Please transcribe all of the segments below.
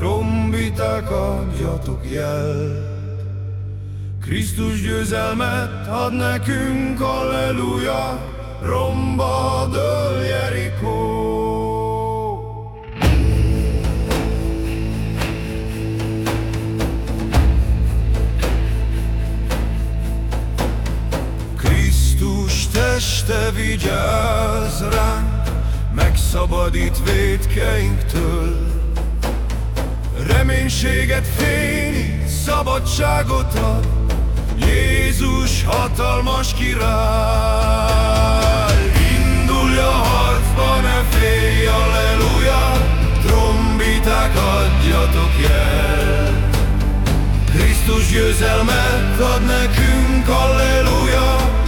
trombiták adjatok jel. Krisztus győzelmet ad nekünk, Alleluja, romba dől Jerikó. Krisztus teste vigyáz ránk, megszabadít védkeinktől. Reménységet fényít, szabadságot ad, Jézus hatalmas király. Indulj a harcba, ne félj, alleluja, trombiták adjatok jel. Krisztus győzelmet ad nekünk, alleluja,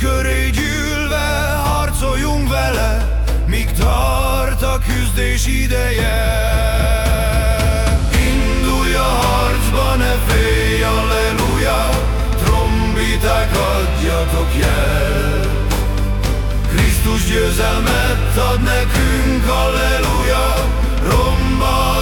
köré gyűlve harcoljunk vele, míg tart a küzdés ideje. Indulj a harcba, ne félj, alleluja, trombiták adjatok jel. Krisztus győzelmet ad nekünk, alleluja, romba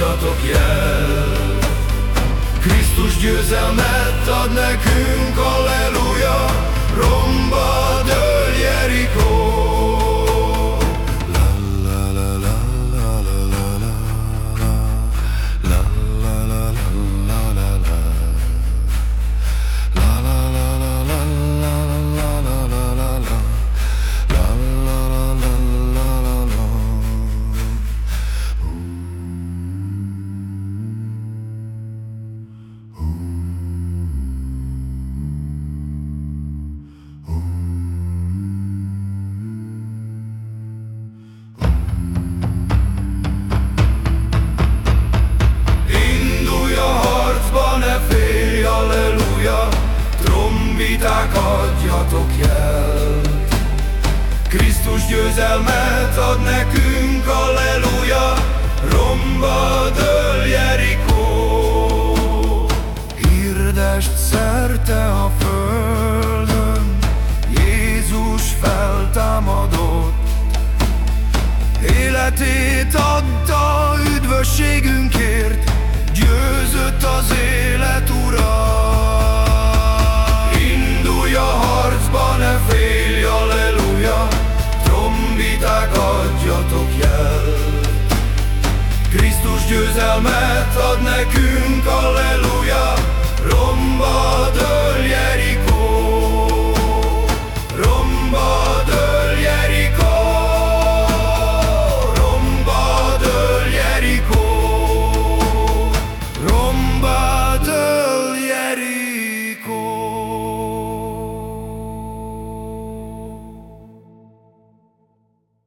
adjatok jel. Krisztus győzelmet ad nekünk, alleluja, romba Krisztus győzelmet ad nekünk, alleluja, romba dől Jerikó. Hirdest szerte a földön, Jézus feltámadott, Életét adta üdvösségünkért, győzött az élet trombiták adjatok jel. Krisztus győzelmet ad nekünk, alleluja.